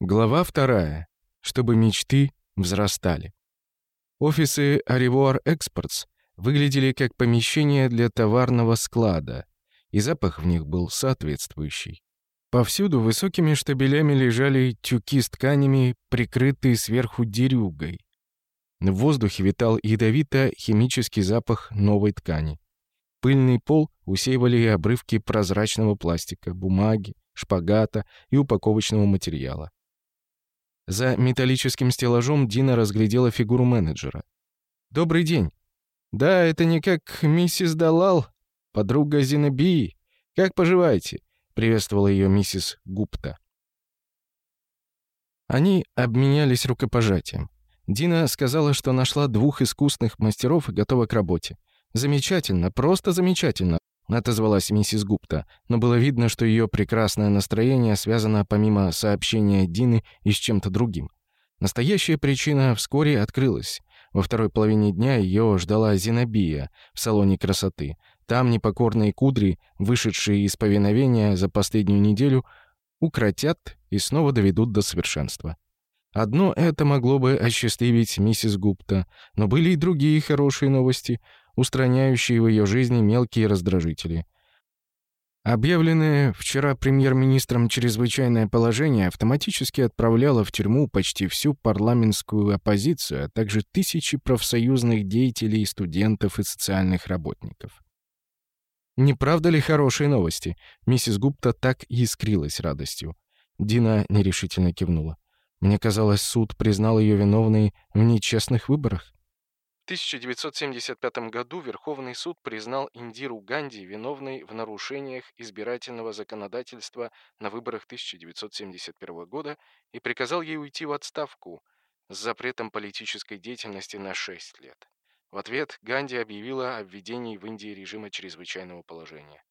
Глава вторая. Чтобы мечты взрастали. Офисы Arivor Exports выглядели как помещение для товарного склада, и запах в них был соответствующий. Повсюду высокими штабелями лежали тюки с тканями, прикрытые сверху дерюгой. В воздухе витал ядовито-химический запах новой ткани. Пыльный пол усеивали обрывки прозрачного пластика, бумаги, шпагата и упаковочного материала. За металлическим стеллажом Дина разглядела фигуру менеджера. «Добрый день». «Да, это не как миссис Далал, подруга Зинобии. Как поживаете?» — приветствовала ее миссис Гупта. Они обменялись рукопожатием. Дина сказала, что нашла двух искусных мастеров и готова к работе. «Замечательно, просто замечательно», — отозвалась миссис Гупта, но было видно, что ее прекрасное настроение связано помимо сообщения Дины и с чем-то другим. Настоящая причина вскоре открылась. Во второй половине дня ее ждала Зинобия в салоне красоты. Там непокорные кудри, вышедшие из повиновения за последнюю неделю, укротят и снова доведут до совершенства. Одно это могло бы осчастливить миссис Гупта, но были и другие хорошие новости — устраняющие в ее жизни мелкие раздражители. Объявленное вчера премьер-министром чрезвычайное положение автоматически отправляло в тюрьму почти всю парламентскую оппозицию, а также тысячи профсоюзных деятелей, студентов и социальных работников. Не правда ли хорошие новости? Миссис Гупта так и искрилась радостью. Дина нерешительно кивнула. Мне казалось, суд признал ее виновной в нечестных выборах. 1975 году Верховный суд признал Индиру Ганди виновной в нарушениях избирательного законодательства на выборах 1971 года и приказал ей уйти в отставку с запретом политической деятельности на 6 лет. В ответ Ганди объявила о введении в Индии режима чрезвычайного положения.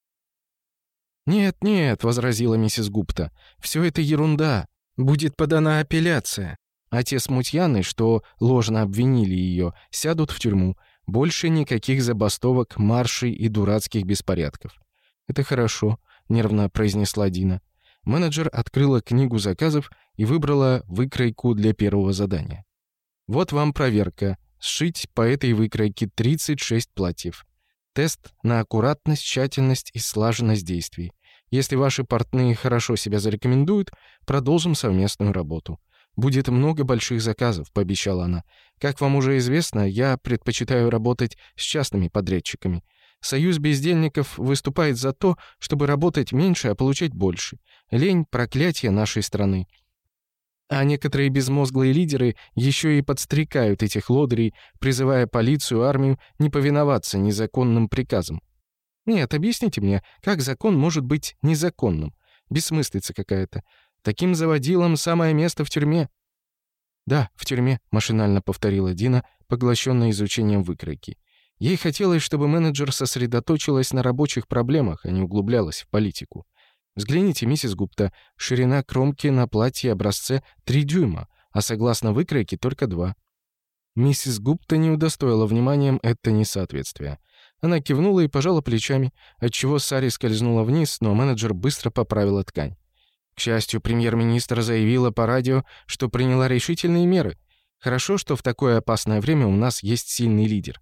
«Нет, нет», — возразила миссис Гупта, — «все это ерунда. Будет подана апелляция. А те смутьяны, что ложно обвинили ее, сядут в тюрьму. Больше никаких забастовок, маршей и дурацких беспорядков. «Это хорошо», — нервно произнесла Дина. Менеджер открыла книгу заказов и выбрала выкройку для первого задания. «Вот вам проверка. Сшить по этой выкройке 36 платьев. Тест на аккуратность, тщательность и слаженность действий. Если ваши портные хорошо себя зарекомендуют, продолжим совместную работу. «Будет много больших заказов», — пообещала она. «Как вам уже известно, я предпочитаю работать с частными подрядчиками. Союз бездельников выступает за то, чтобы работать меньше, а получать больше. Лень — проклятие нашей страны». А некоторые безмозглые лидеры еще и подстрекают этих лодырей, призывая полицию, армию не повиноваться незаконным приказам. Нет, объясните мне, как закон может быть незаконным? Бессмыслица какая-то. Таким заводилам самое место в тюрьме». «Да, в тюрьме», — машинально повторила Дина, поглощенная изучением выкройки. Ей хотелось, чтобы менеджер сосредоточилась на рабочих проблемах, а не углублялась в политику. Взгляните, миссис Гупта, ширина кромки на платье образце 3 дюйма, а согласно выкройке только 2. Миссис Гупта не удостоила вниманием это несоответствие. Она кивнула и пожала плечами, отчего Сари скользнула вниз, но менеджер быстро поправила ткань. К счастью, премьер-министр заявила по радио, что приняла решительные меры. Хорошо, что в такое опасное время у нас есть сильный лидер.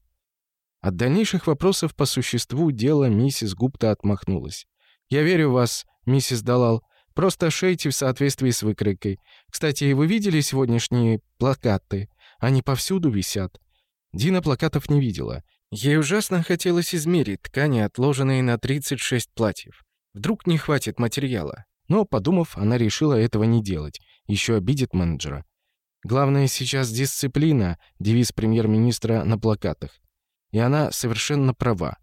От дальнейших вопросов по существу дела миссис Гупта отмахнулась. «Я верю в вас, миссис Далал. Просто шейте в соответствии с выкройкой. Кстати, вы видели сегодняшние плакаты? Они повсюду висят». Дина плакатов не видела. Ей ужасно хотелось измерить ткани, отложенные на 36 платьев. Вдруг не хватит материала. Но, подумав, она решила этого не делать. Еще обидит менеджера. Главное сейчас дисциплина, девиз премьер-министра на плакатах. И она совершенно права.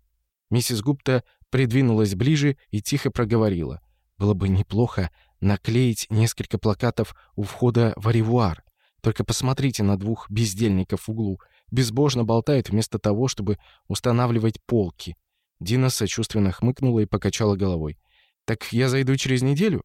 Миссис Гупта придвинулась ближе и тихо проговорила. Было бы неплохо наклеить несколько плакатов у входа в Аривуар. Только посмотрите на двух бездельников в углу. Безбожно болтают вместо того, чтобы устанавливать полки. Дина сочувственно хмыкнула и покачала головой. Так я зайду через неделю?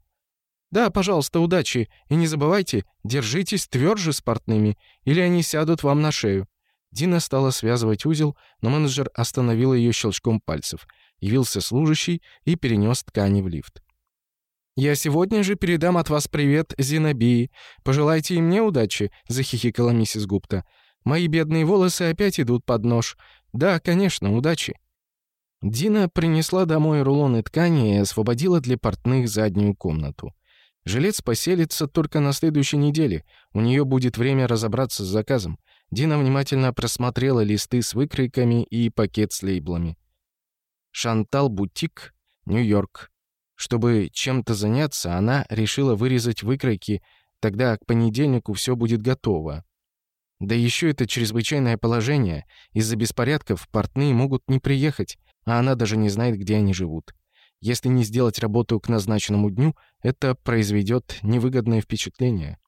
Да, пожалуйста, удачи. И не забывайте, держитесь тверже с портными, или они сядут вам на шею. Дина стала связывать узел, но менеджер остановил ее щелчком пальцев. Явился служащий и перенес ткани в лифт. «Я сегодня же передам от вас привет Зинобии. Пожелайте и мне удачи», — захихикала миссис Гупта. «Мои бедные волосы опять идут под нож. Да, конечно, удачи». Дина принесла домой рулоны ткани и освободила для портных заднюю комнату. Жилец поселится только на следующей неделе. У нее будет время разобраться с заказом. Дина внимательно просмотрела листы с выкройками и пакет с лейблами. «Шантал Бутик, Нью-Йорк». Чтобы чем-то заняться, она решила вырезать выкройки, тогда к понедельнику все будет готово. Да еще это чрезвычайное положение. Из-за беспорядков портные могут не приехать, а она даже не знает, где они живут. Если не сделать работу к назначенному дню, это произведет невыгодное впечатление.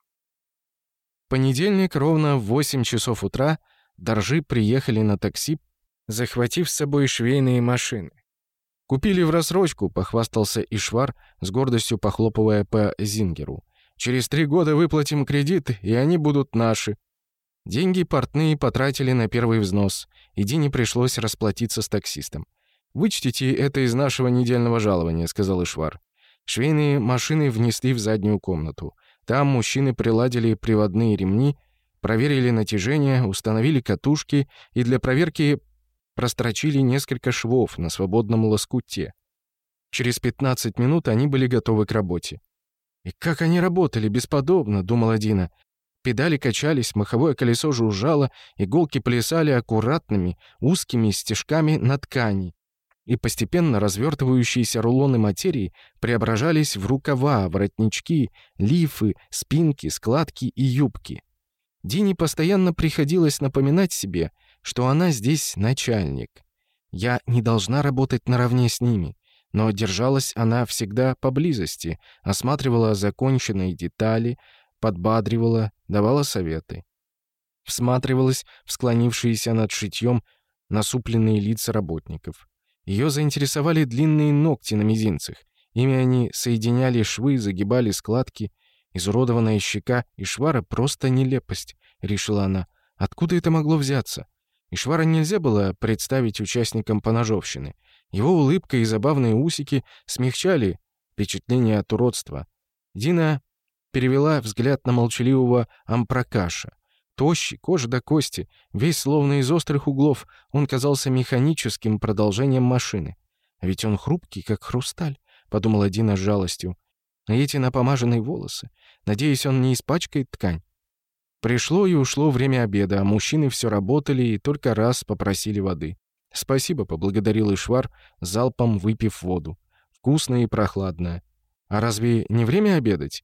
Понедельник ровно в 8 часов утра Доржи приехали на такси, захватив с собой швейные машины. «Купили в рассрочку», — похвастался Ишвар, с гордостью похлопывая по Зингеру. «Через три года выплатим кредит, и они будут наши». Деньги портные потратили на первый взнос, и Дине пришлось расплатиться с таксистом. «Вычтите это из нашего недельного жалования», — сказал Ишвар. Швейные машины внесли в заднюю комнату. Там мужчины приладили приводные ремни, проверили натяжение, установили катушки и для проверки прострочили несколько швов на свободном лоскуте. Через 15 минут они были готовы к работе. «И как они работали, бесподобно», — думала Дина. Педали качались, маховое колесо жужжало, иголки плясали аккуратными, узкими стежками на ткани, и постепенно развертывающиеся рулоны материи преображались в рукава, воротнички, лифы, спинки, складки и юбки. Дине постоянно приходилось напоминать себе, что она здесь начальник. Я не должна работать наравне с ними. Но держалась она всегда поблизости, осматривала законченные детали, подбадривала, давала советы. Всматривалась в склонившиеся над шитьем насупленные лица работников. Ее заинтересовали длинные ногти на мизинцах. Ими они соединяли швы, загибали складки. Изуродованная щека и швара просто нелепость, решила она. Откуда это могло взяться? И швара нельзя было представить участникам поножовщины. Его улыбка и забавные усики смягчали впечатление от уродства. Дина перевела взгляд на молчаливого Ампракаша. Тощий, кожа до кости, весь словно из острых углов, он казался механическим продолжением машины. А ведь он хрупкий, как хрусталь, — подумала Дина с жалостью. А эти напомаженные волосы. Надеюсь, он не испачкает ткань. Пришло и ушло время обеда, а мужчины все работали и только раз попросили воды. «Спасибо», — поблагодарил Ишвар, залпом выпив воду. «Вкусная и прохладная. А разве не время обедать?»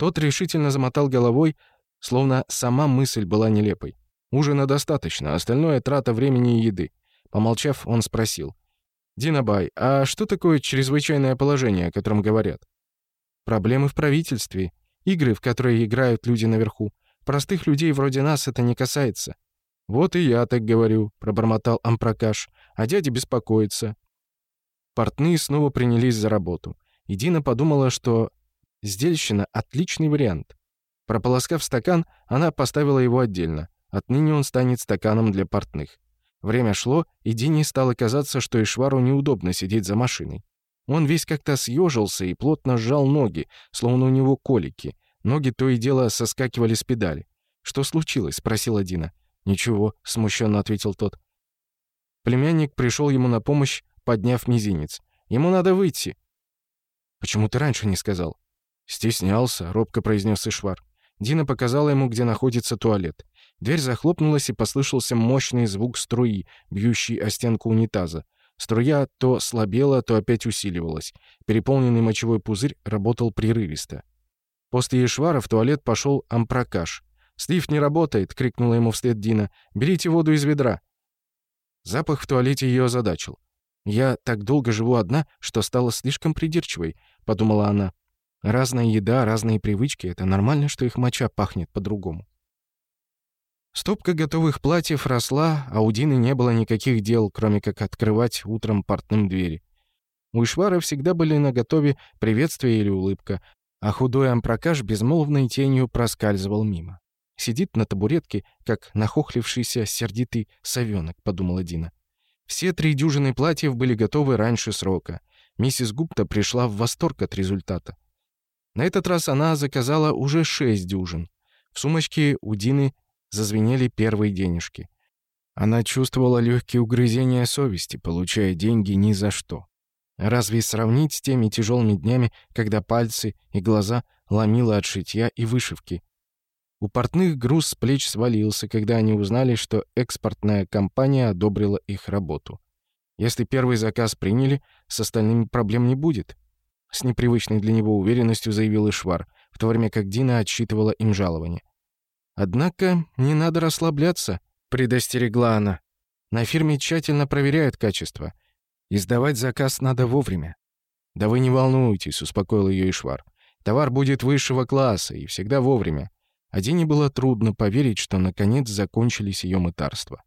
Тот решительно замотал головой, словно сама мысль была нелепой. «Ужина достаточно, остальное — трата времени и еды». Помолчав, он спросил. «Динабай, а что такое чрезвычайное положение, о котором говорят?» «Проблемы в правительстве, игры, в которые играют люди наверху. Простых людей вроде нас это не касается». «Вот и я так говорю», — пробормотал Ампракаш, а дядя беспокоится. Портные снова принялись за работу. И Дина подумала, что Здельщина — отличный вариант. Прополоскав стакан, она поставила его отдельно. Отныне он станет стаканом для портных. Время шло, и Дине стало казаться, что Ишвару неудобно сидеть за машиной. Он весь как-то съежился и плотно сжал ноги, словно у него колики. Ноги то и дело соскакивали с педали. «Что случилось?» — спросила Дина. «Ничего», — смущенно ответил тот. Племянник пришел ему на помощь, подняв мизинец. «Ему надо выйти». «Почему ты раньше не сказал?» «Стеснялся», — робко произнес Ишвар. Дина показала ему, где находится туалет. Дверь захлопнулась, и послышался мощный звук струи, бьющий о стенку унитаза. Струя то слабела, то опять усиливалась. Переполненный мочевой пузырь работал прерывисто. После Ишвара в туалет пошел Ампракаш. «Слив не работает!» — крикнула ему вслед Дина. «Берите воду из ведра!» Запах в туалете ее озадачил. «Я так долго живу одна, что стала слишком придирчивой», — подумала она. Разная еда, разные привычки — это нормально, что их моча пахнет по-другому. Стопка готовых платьев росла, а у Дины не было никаких дел, кроме как открывать утром портным двери. У Ишвара всегда были на готове приветствие или улыбка, а худой Ампракаш безмолвной тенью проскальзывал мимо. «Сидит на табуретке, как нахохлившийся сердитый совенок», — подумала Дина. Все три дюжины платьев были готовы раньше срока. Миссис Гупта пришла в восторг от результата. На этот раз она заказала уже шесть дюжин. В сумочке у Дины зазвенели первые денежки. Она чувствовала легкие угрызения совести, получая деньги ни за что. Разве сравнить с теми тяжелыми днями, когда пальцы и глаза ломило от шитья и вышивки? У портных груз с плеч свалился, когда они узнали, что экспортная компания одобрила их работу. Если первый заказ приняли, с остальными проблем не будет. — с непривычной для него уверенностью заявил Ишвар, в то время как Дина отсчитывала им жалование. «Однако не надо расслабляться», — предостерегла она. «На фирме тщательно проверяют качество. И сдавать заказ надо вовремя». «Да вы не волнуйтесь», — успокоил ее Ишвар. «Товар будет высшего класса и всегда вовремя». А Дине было трудно поверить, что наконец закончились ее мытарства.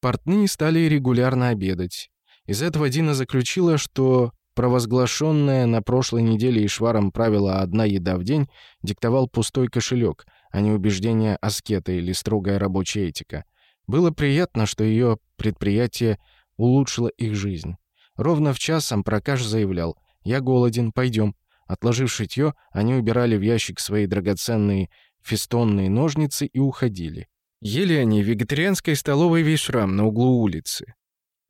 Портные стали регулярно обедать. Из этого Дина заключила, что Провозглашенное на прошлой неделе Ишваром правило «одна еда в день» диктовал пустой кошелек, а не убеждения аскета или строгая рабочая этика. Было приятно, что ее предприятие улучшило их жизнь. Ровно в час сам Ампрокаш заявлял «Я голоден, пойдем». Отложив шитье, они убирали в ящик свои драгоценные фестонные ножницы и уходили. Ели они в вегетарианской столовой Вишрам на углу улицы.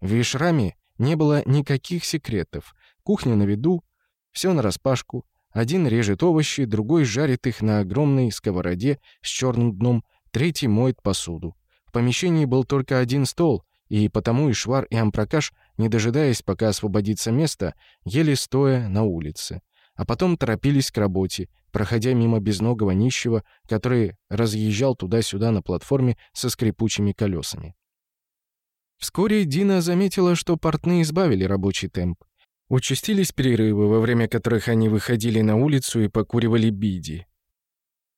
В Вишраме не было никаких секретов, Кухня на виду, все нараспашку. Один режет овощи, другой жарит их на огромной сковороде с черным дном, третий моет посуду. В помещении был только один стол, и потому и Ишвар и Ампракаш, не дожидаясь, пока освободится место, ели стоя на улице. А потом торопились к работе, проходя мимо безногого нищего, который разъезжал туда-сюда на платформе со скрипучими колесами. Вскоре Дина заметила, что портные избавили рабочий темп. Участились перерывы, во время которых они выходили на улицу и покуривали биди.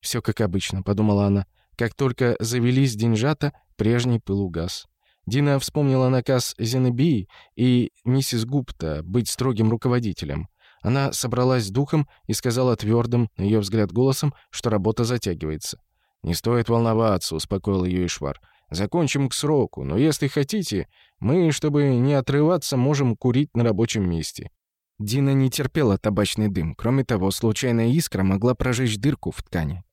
«Все как обычно», — подумала она. Как только завелись деньжата, прежний пыл угас. Дина вспомнила наказ Зенобии и миссис Гупта быть строгим руководителем. Она собралась с духом и сказала твердым, на ее взгляд, голосом, что работа затягивается. «Не стоит волноваться», — успокоил ее Ишвар. Закончим к сроку, но если хотите, мы, чтобы не отрываться, можем курить на рабочем месте». Дина не терпела табачный дым. Кроме того, случайная искра могла прожечь дырку в ткани.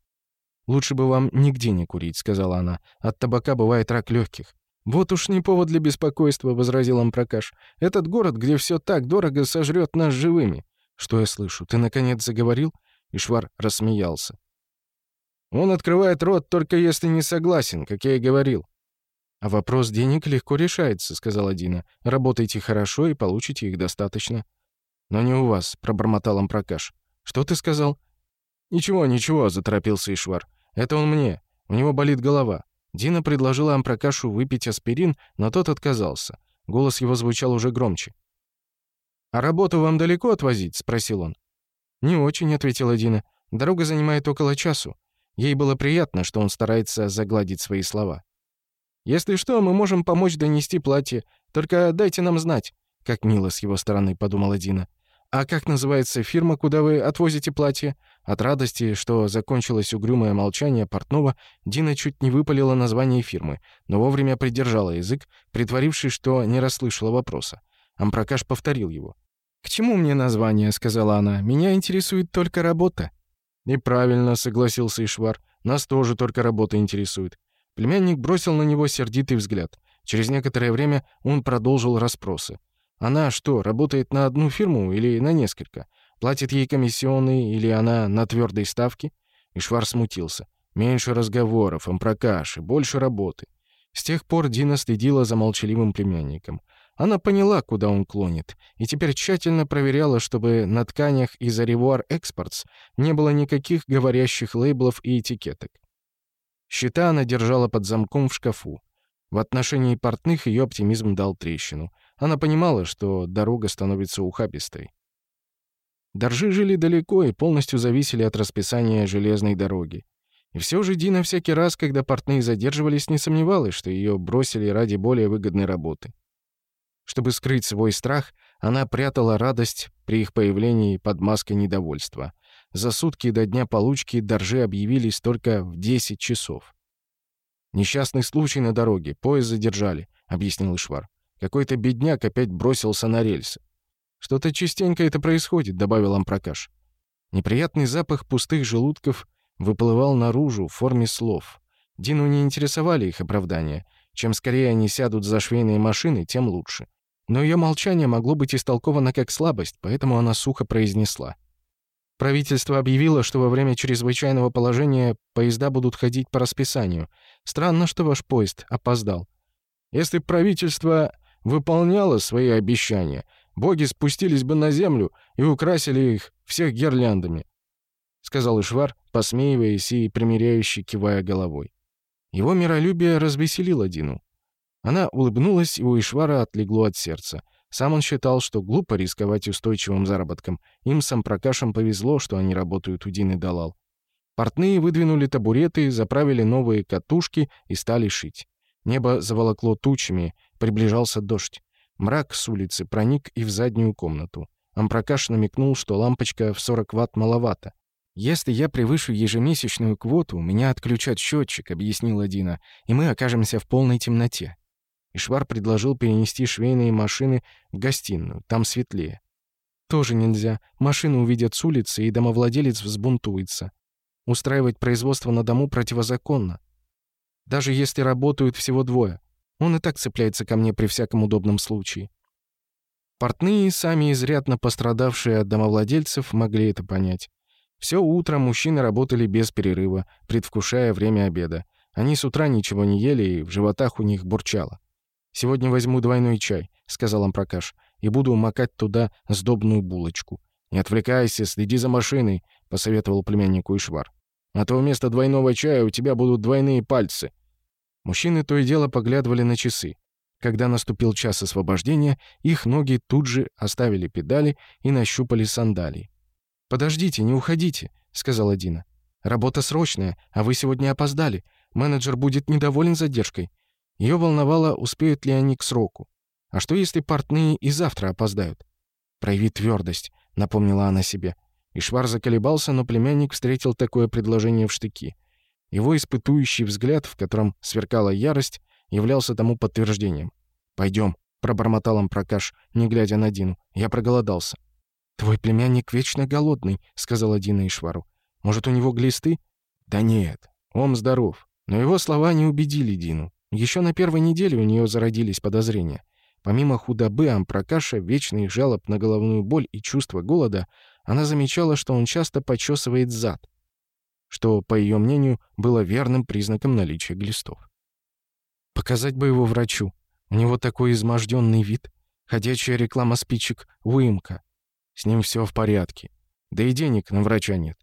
«Лучше бы вам нигде не курить», — сказала она. «От табака бывает рак легких. «Вот уж не повод для беспокойства», — возразил он Ампрокаш. «Этот город, где все так дорого, сожрет нас живыми». «Что я слышу? Ты, наконец, заговорил?» Ишвар рассмеялся. Он открывает рот только если не согласен, как я и говорил. «А вопрос денег легко решается», — сказала Дина. «Работайте хорошо и получите их достаточно». «Но не у вас», — пробормотал он Прокаш. «Что ты сказал?» «Ничего, ничего», — заторопился Ишвар. «Это он мне. У него болит голова». Дина предложила Ампрокашу выпить аспирин, но тот отказался. Голос его звучал уже громче. «А работу вам далеко отвозить?» — спросил он. «Не очень», — ответила Дина. «Дорога занимает около часу. Ей было приятно, что он старается загладить свои слова. «Если что, мы можем помочь донести платье. Только дайте нам знать», — как мило с его стороны подумала Дина. «А как называется фирма, куда вы отвозите платье?» От радости, что закончилось угрюмое молчание портного, Дина чуть не выпалила название фирмы, но вовремя придержала язык, притворившись, что не расслышала вопроса. Ампракаш повторил его. «К чему мне название?» — сказала она. «Меня интересует только работа». «Неправильно», — согласился Ишвар. «Нас тоже только работа интересует». Племянник бросил на него сердитый взгляд. Через некоторое время он продолжил расспросы. «Она что, работает на одну фирму или на несколько? Платит ей комиссионные или она на твердой ставке?» Ишвар смутился. «Меньше разговоров, ампрокаши, больше работы». С тех пор Дина следила за молчаливым племянником. Она поняла, куда он клонит, и теперь тщательно проверяла, чтобы на тканях из Arrevoir Exports не было никаких говорящих лейблов и этикеток. Счета она держала под замком в шкафу. В отношении портных ее оптимизм дал трещину. Она понимала, что дорога становится ухабистой. Доржи жили далеко и полностью зависели от расписания железной дороги. И все же Дина всякий раз, когда портные задерживались, не сомневалась, что ее бросили ради более выгодной работы. Чтобы скрыть свой страх, она прятала радость при их появлении под маской недовольства. За сутки до дня получки Доржи объявились только в 10 часов. «Несчастный случай на дороге, поезд задержали», — объяснил Ишвар. «Какой-то бедняк опять бросился на рельсы». «Что-то частенько это происходит», — добавил Ампракаш. Неприятный запах пустых желудков выплывал наружу в форме слов. Дину не интересовали их оправдания. Чем скорее они сядут за швейные машины, тем лучше. Но ее молчание могло быть истолковано как слабость, поэтому она сухо произнесла. Правительство объявило, что во время чрезвычайного положения поезда будут ходить по расписанию. Странно, что ваш поезд опоздал. Если правительство выполняло свои обещания, боги спустились бы на землю и украсили их всех гирляндами», — сказал Ишвар, посмеиваясь и примиряюще кивая головой. Его миролюбие развеселило Дину. Она улыбнулась, и у Ишвара отлегло от сердца. Сам он считал, что глупо рисковать устойчивым заработком. Им сам Прокашам повезло, что они работают у Дины Далал. Портные выдвинули табуреты, заправили новые катушки и стали шить. Небо заволокло тучами, приближался дождь. Мрак с улицы проник и в заднюю комнату. Ампракаш намекнул, что лампочка в 40 ватт маловато. «Если я превышу ежемесячную квоту, меня отключат счетчик», — объяснила Дина, «и мы окажемся в полной темноте». Ишвар предложил перенести швейные машины в гостиную, там светлее. «Тоже нельзя. Машины увидят с улицы, и домовладелец взбунтуется. Устраивать производство на дому противозаконно. Даже если работают всего двое. Он и так цепляется ко мне при всяком удобном случае». Портные, сами изрядно пострадавшие от домовладельцев, могли это понять. Все утро мужчины работали без перерыва, предвкушая время обеда. Они с утра ничего не ели, и в животах у них бурчало. «Сегодня возьму двойной чай», — сказал Ампракаш, «и буду макать туда сдобную булочку». «Не отвлекайся, следи за машиной», — посоветовал племяннику Ишвар. «А то вместо двойного чая у тебя будут двойные пальцы». Мужчины то и дело поглядывали на часы. Когда наступил час освобождения, их ноги тут же оставили педали и нащупали сандалии. «Подождите, не уходите», — сказала Дина. «Работа срочная, а вы сегодня опоздали. Менеджер будет недоволен задержкой». Ее волновало, успеют ли они к сроку. А что, если портные и завтра опоздают? «Прояви твердость», — напомнила она себе. И Ишвар заколебался, но племянник встретил такое предложение в штыки. Его испытующий взгляд, в котором сверкала ярость, являлся тому подтверждением. «Пойдем», — пробормотал он Пракаш, не глядя на Дину. «Я проголодался». «Твой племянник вечно голодный», — сказал Дина Ишвару. «Может, у него глисты?» «Да нет, он здоров». Но его слова не убедили Дину. Еще на первой неделе у нее зародились подозрения. Помимо худобы, ампрокаша, вечных жалоб на головную боль и чувство голода, она замечала, что он часто почесывает зад, что, по ее мнению, было верным признаком наличия глистов. «Показать бы его врачу. У него такой изможденный вид. Ходячая реклама спичек, выемка. С ним все в порядке. Да и денег на врача нет.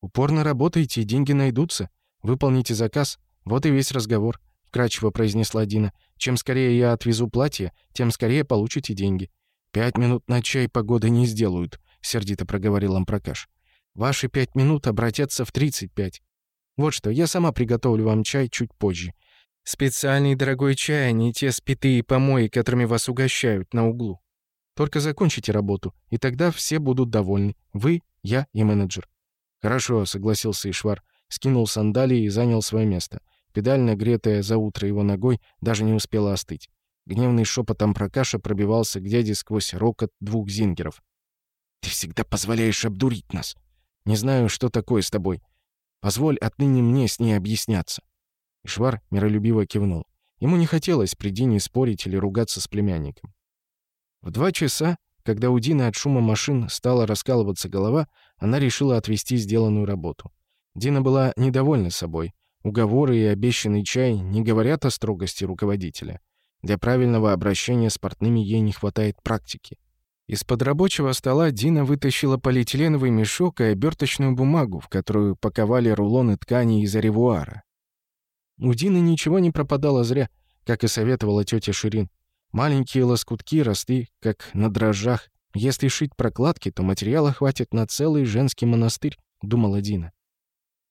Упорно работаете, и деньги найдутся. Выполните заказ. Вот и весь разговор», — вкрадчиво произнесла Дина. «Чем скорее я отвезу платье, тем скорее получите деньги». «Пять минут на чай погоды не сделают», — сердито проговорил Ампракаш. «Ваши пять минут обратятся в тридцать пять. Вот что, я сама приготовлю вам чай чуть позже. Специальный дорогой чай, а не те спитые помои, которыми вас угощают на углу». Только закончите работу, и тогда все будут довольны. Вы, я и менеджер». «Хорошо», — согласился Ишвар, скинул сандалии и занял свое место. Педаль, нагретая за утро его ногой, даже не успела остыть. Гневный шепотом Прокаша пробивался к дяде сквозь рокот двух зингеров. «Ты всегда позволяешь обдурить нас. Не знаю, что такое с тобой. Позволь отныне мне с ней объясняться». Ишвар миролюбиво кивнул. Ему не хотелось при Дине спорить или ругаться с племянником. В два часа, когда у Дины от шума машин стала раскалываться голова, она решила отвести сделанную работу. Дина была недовольна собой. Уговоры и обещанный чай не говорят о строгости руководителя. Для правильного обращения с портными ей не хватает практики. Из-под рабочего стола Дина вытащила полиэтиленовый мешок и оберточную бумагу, в которую паковали рулоны ткани из аревуара. У Дины ничего не пропадало зря, как и советовала тетя Ширин. Маленькие лоскутки росли, как на дрожжах. Если шить прокладки, то материала хватит на целый женский монастырь, думала Дина.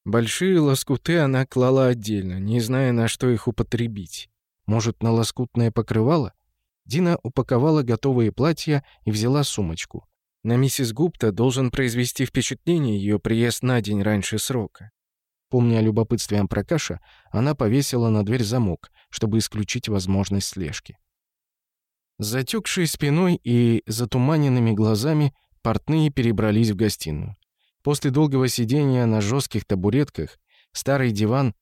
Большие лоскуты она клала отдельно, не зная, на что их употребить. Может, на лоскутное покрывало? Дина упаковала готовые платья и взяла сумочку. На миссис Гупта должен произвести впечатление ее приезд на день раньше срока. Помня о любопытстве Ампракаша, она повесила на дверь замок, чтобы исключить возможность слежки затекшей спиной и затуманенными глазами портные перебрались в гостиную. После долгого сидения на жестких табуретках старый диван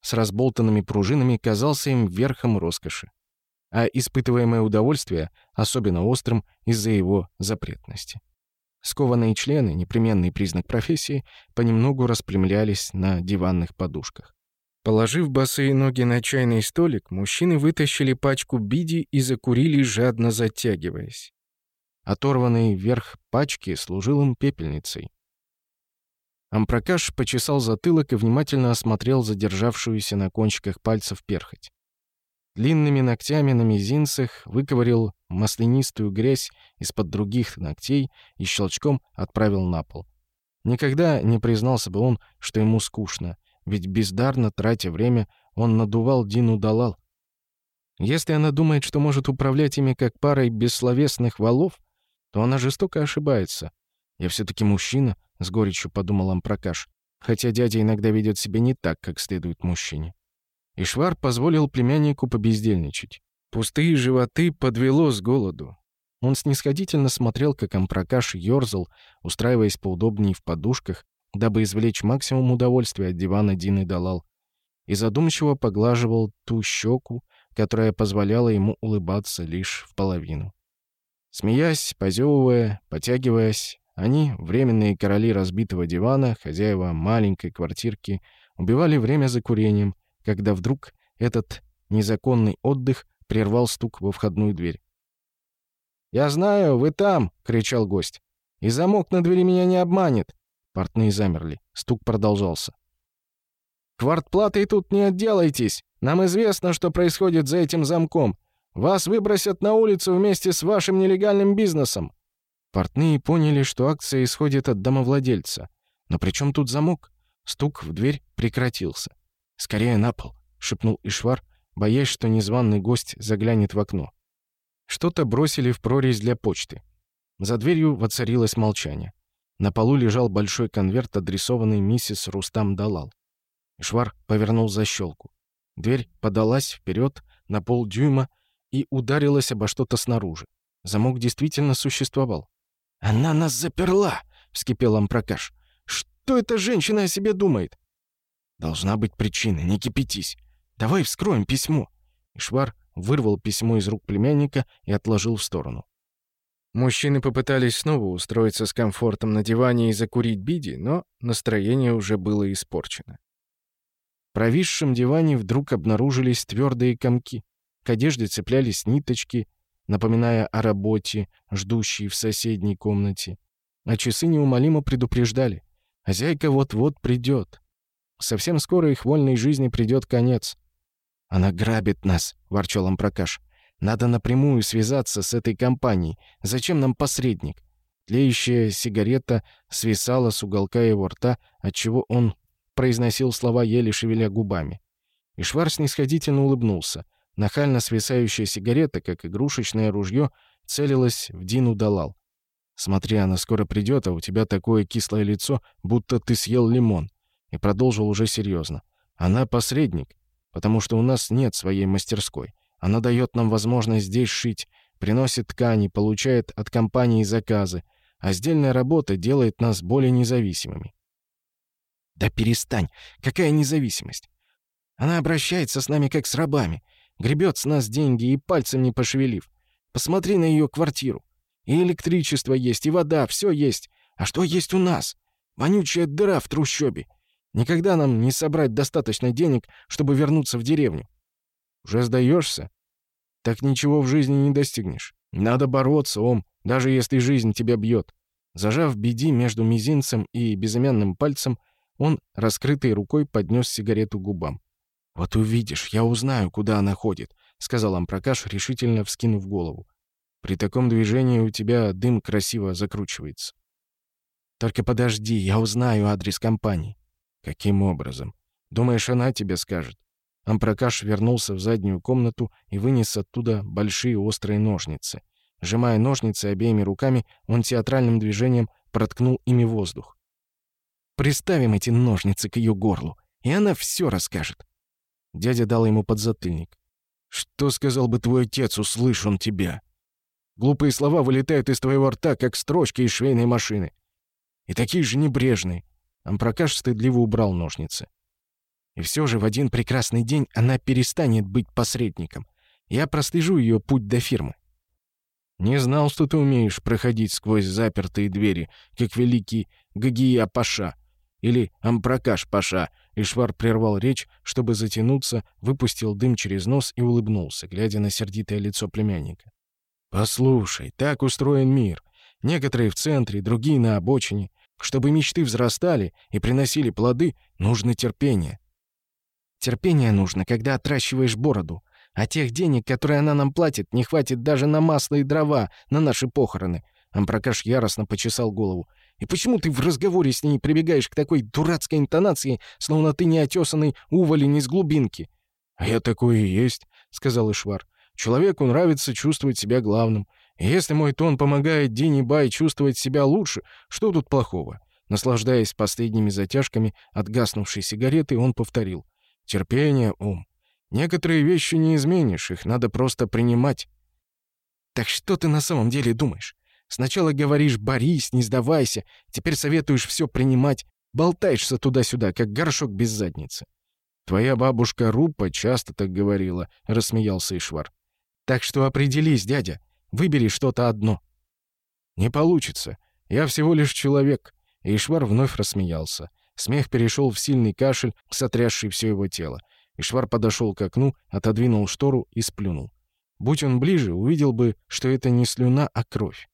с разболтанными пружинами казался им верхом роскоши, а испытываемое удовольствие особенно острым из-за его запретности. Скованные члены, непременный признак профессии, понемногу распрямлялись на диванных подушках. Положив босые ноги на чайный столик, мужчины вытащили пачку биди и закурили, жадно затягиваясь. Оторванный вверх пачки служил им пепельницей. Ампракаш почесал затылок и внимательно осмотрел задержавшуюся на кончиках пальцев перхоть. Длинными ногтями на мизинцах выковырил маслянистую грязь из-под других ногтей и щелчком отправил на пол. Никогда не признался бы он, что ему скучно — ведь бездарно, тратя время, он надувал Дину Далал. Если она думает, что может управлять ими как парой бессловесных валов, то она жестоко ошибается. «Я все-таки мужчина», — с горечью подумал Ампракаш, хотя дядя иногда ведет себя не так, как следует мужчине. Ишвар позволил племяннику побездельничать. Пустые животы подвело с голоду. Он снисходительно смотрел, как Ампракаш ерзал, устраиваясь поудобнее в подушках дабы извлечь максимум удовольствия от дивана Дины Далал, и задумчиво поглаживал ту щеку, которая позволяла ему улыбаться лишь в половину. Смеясь, позевывая, потягиваясь, они, временные короли разбитого дивана, хозяева маленькой квартирки, убивали время за курением, когда вдруг этот незаконный отдых прервал стук во входную дверь. «Я знаю, вы там!» — кричал гость. «И замок на двери меня не обманет!» Портные замерли. Стук продолжался. «Квартплатой тут не отделайтесь. Нам известно, что происходит за этим замком. Вас выбросят на улицу вместе с вашим нелегальным бизнесом». Портные поняли, что акция исходит от домовладельца. Но при чем тут замок? Стук в дверь прекратился. «Скорее на пол», — шепнул Ишвар, боясь, что незваный гость заглянет в окно. Что-то бросили в прорезь для почты. За дверью воцарилось молчание. На полу лежал большой конверт, адресованный миссис Рустам Далал. Швар повернул защелку. Дверь подалась вперед на полдюйма и ударилась обо что-то снаружи. Замок действительно существовал. «Она нас заперла!» — вскипел Ампракаш. «Что эта женщина о себе думает?» «Должна быть причина, не кипятись. Давай вскроем письмо». Ишвар вырвал письмо из рук племянника и отложил в сторону. Мужчины попытались снова устроиться с комфортом на диване и закурить биди, но настроение уже было испорчено. В провисшем диване вдруг обнаружились твердые комки. К одежде цеплялись ниточки, напоминая о работе, ждущей в соседней комнате. А часы неумолимо предупреждали. Хозяйка вот-вот придет. Совсем скоро их вольной жизни придет конец. «Она грабит нас», — ворчал он Ампрокаш. Надо напрямую связаться с этой компанией. Зачем нам посредник? Тлеющая сигарета свисала с уголка его рта, отчего он произносил слова, еле шевеля губами. И Шварц нисходительно улыбнулся. Нахально свисающая сигарета, как игрушечное ружье, целилась в Дину Далал. «Смотри, она скоро придет, а у тебя такое кислое лицо, будто ты съел лимон». И продолжил уже серьезно. «Она посредник, потому что у нас нет своей мастерской. Она дает нам возможность здесь шить, приносит ткани, получает от компании заказы, а сдельная работа делает нас более независимыми. Да перестань! Какая независимость? Она обращается с нами как с рабами, гребет с нас деньги и пальцем не пошевелив. Посмотри на ее квартиру. И электричество есть, и вода, все есть. А что есть у нас? Вонючая дыра в трущобе. Никогда нам не собрать достаточно денег, чтобы вернуться в деревню. Уже сдаешься? Так ничего в жизни не достигнешь. Надо бороться, Ом, даже если жизнь тебя бьет. Зажав беди между мизинцем и безымянным пальцем, он, раскрытой рукой, поднес сигарету губам. «Вот увидишь, я узнаю, куда она ходит», — сказал Ампракаш, решительно вскинув голову. «При таком движении у тебя дым красиво закручивается». «Только подожди, я узнаю адрес компании». «Каким образом? Думаешь, она тебе скажет?» Ампракаш вернулся в заднюю комнату и вынес оттуда большие острые ножницы. Сжимая ножницы обеими руками, он театральным движением проткнул ими воздух. «Приставим эти ножницы к ее горлу, и она все расскажет». Дядя дал ему подзатыльник. «Что сказал бы твой отец, услышь он тебя? Глупые слова вылетают из твоего рта, как строчки из швейной машины. И такие же небрежные». Ампракаш стыдливо убрал ножницы. И все же в один прекрасный день она перестанет быть посредником. Я прослежу ее путь до фирмы. Не знал, что ты умеешь проходить сквозь запертые двери, как великий Гагия Паша или Ампракаш Паша. И Ишвар прервал речь, чтобы затянуться, выпустил дым через нос и улыбнулся, глядя на сердитое лицо племянника. «Послушай, так устроен мир. Некоторые в центре, другие на обочине. Чтобы мечты взрастали и приносили плоды, нужно терпение. Терпение нужно, когда отращиваешь бороду. А тех денег, которые она нам платит, не хватит даже на масло и дрова на наши похороны». Амбракаш яростно почесал голову. «И почему ты в разговоре с ней прибегаешь к такой дурацкой интонации, словно ты неотесанный уволень из глубинки?» «А я такой и есть», — сказал Ишвар. «Человеку нравится чувствовать себя главным. И если мой тон помогает Дине Бай чувствовать себя лучше, что тут плохого?» Наслаждаясь последними затяжками от гаснувшей сигареты, он повторил терпение, ум. Некоторые вещи не изменишь, их надо просто принимать. Так что ты на самом деле думаешь? Сначала говоришь «борись», «не сдавайся», теперь советуешь все принимать, болтаешься туда-сюда, как горшок без задницы. «Твоя бабушка Рупа часто так говорила», — рассмеялся Ишвар. «Так что определись, дядя, выбери что-то одно». «Не получится. Я всего лишь человек», — Ишвар вновь рассмеялся. Смех перешел в сильный кашель, сотрясший все его тело. Ишвар подошел к окну, отодвинул штору и сплюнул. Будь он ближе, увидел бы, что это не слюна, а кровь.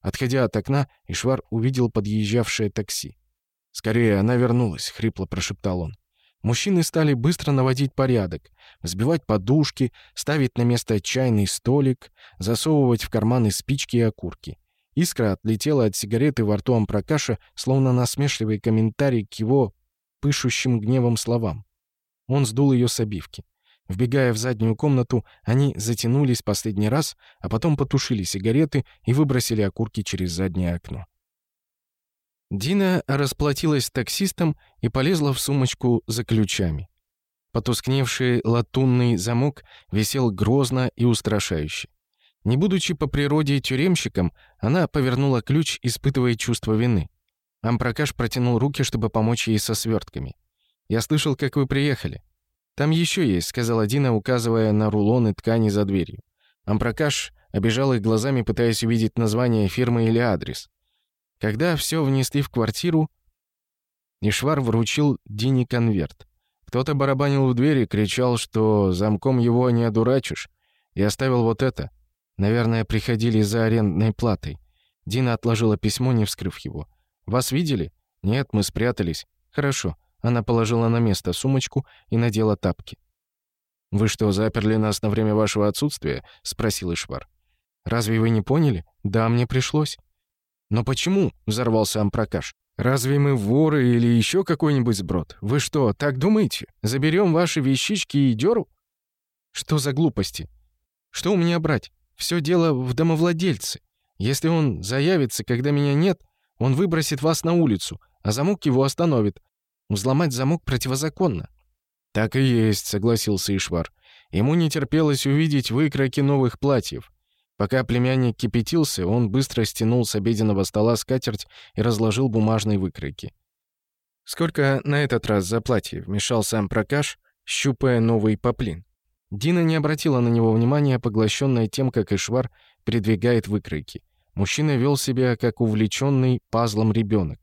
Отходя от окна, Ишвар увидел подъезжавшее такси. «Скорее, она вернулась», — хрипло прошептал он. Мужчины стали быстро наводить порядок, взбивать подушки, ставить на место чайный столик, засовывать в карманы спички и окурки. Искра отлетела от сигареты во рту Ампракаша, словно насмешливый комментарий к его пышущим гневом словам. Он сдул ее с обивки. Вбегая в заднюю комнату, они затянулись последний раз, а потом потушили сигареты и выбросили окурки через заднее окно. Дина расплатилась с таксистом и полезла в сумочку за ключами. Потускневший латунный замок висел грозно и устрашающе. Не будучи по природе тюремщиком, она повернула ключ, испытывая чувство вины. Ампрокаш протянул руки, чтобы помочь ей со свертками. «Я слышал, как вы приехали». «Там еще есть», — сказала Дина, указывая на рулоны ткани за дверью. Ампрокаш обижал их глазами, пытаясь увидеть название фирмы или адрес. Когда все внесли в квартиру, Нишвар вручил Дине конверт. Кто-то барабанил в дверь и кричал, что замком его не одурачишь, и оставил вот это — Наверное, приходили за арендной платой. Дина отложила письмо, не вскрыв его. «Вас видели?» «Нет, мы спрятались». «Хорошо». Она положила на место сумочку и надела тапки. «Вы что, заперли нас на время вашего отсутствия?» — спросил Ишвар. «Разве вы не поняли? Да, мне пришлось». «Но почему?» — взорвался Ампракаш. «Разве мы воры или еще какой-нибудь сброд? Вы что, так думаете? Заберем ваши вещички и дёру?» «Что за глупости? Что у меня брать? Все дело в домовладельце. Если он заявится, когда меня нет, он выбросит вас на улицу, а замок его остановит. Взломать замок противозаконно». «Так и есть», — согласился Ишвар. Ему не терпелось увидеть выкройки новых платьев. Пока племянник кипятился, он быстро стянул с обеденного стола скатерть и разложил бумажные выкройки. «Сколько на этот раз за платье?» — вмешал сам Прокаш, щупая новый поплин. Дина не обратила на него внимания, поглощенная тем, как Ишвар передвигает выкройки. Мужчина вел себя, как увлеченный пазлом ребенок.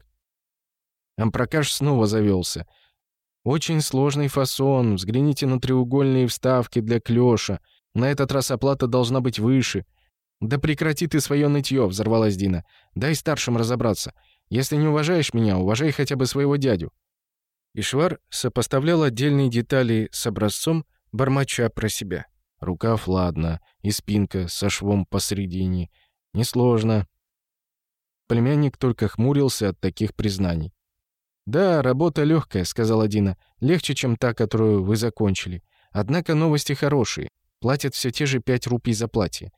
Ампрокаш снова завелся. «Очень сложный фасон. Взгляните на треугольные вставки для клёша. На этот раз оплата должна быть выше». «Да прекрати ты свое нытье!» — взорвалась Дина. «Дай старшим разобраться. Если не уважаешь меня, уважай хотя бы своего дядю». Ишвар сопоставлял отдельные детали с образцом — бормоча про себя. Рукав ладно, и спинка со швом посредине. Несложно. Племянник только хмурился от таких признаний. «Да, работа легкая, сказала Дина. «Легче, чем та, которую вы закончили. Однако новости хорошие. Платят все те же пять рупий за платье».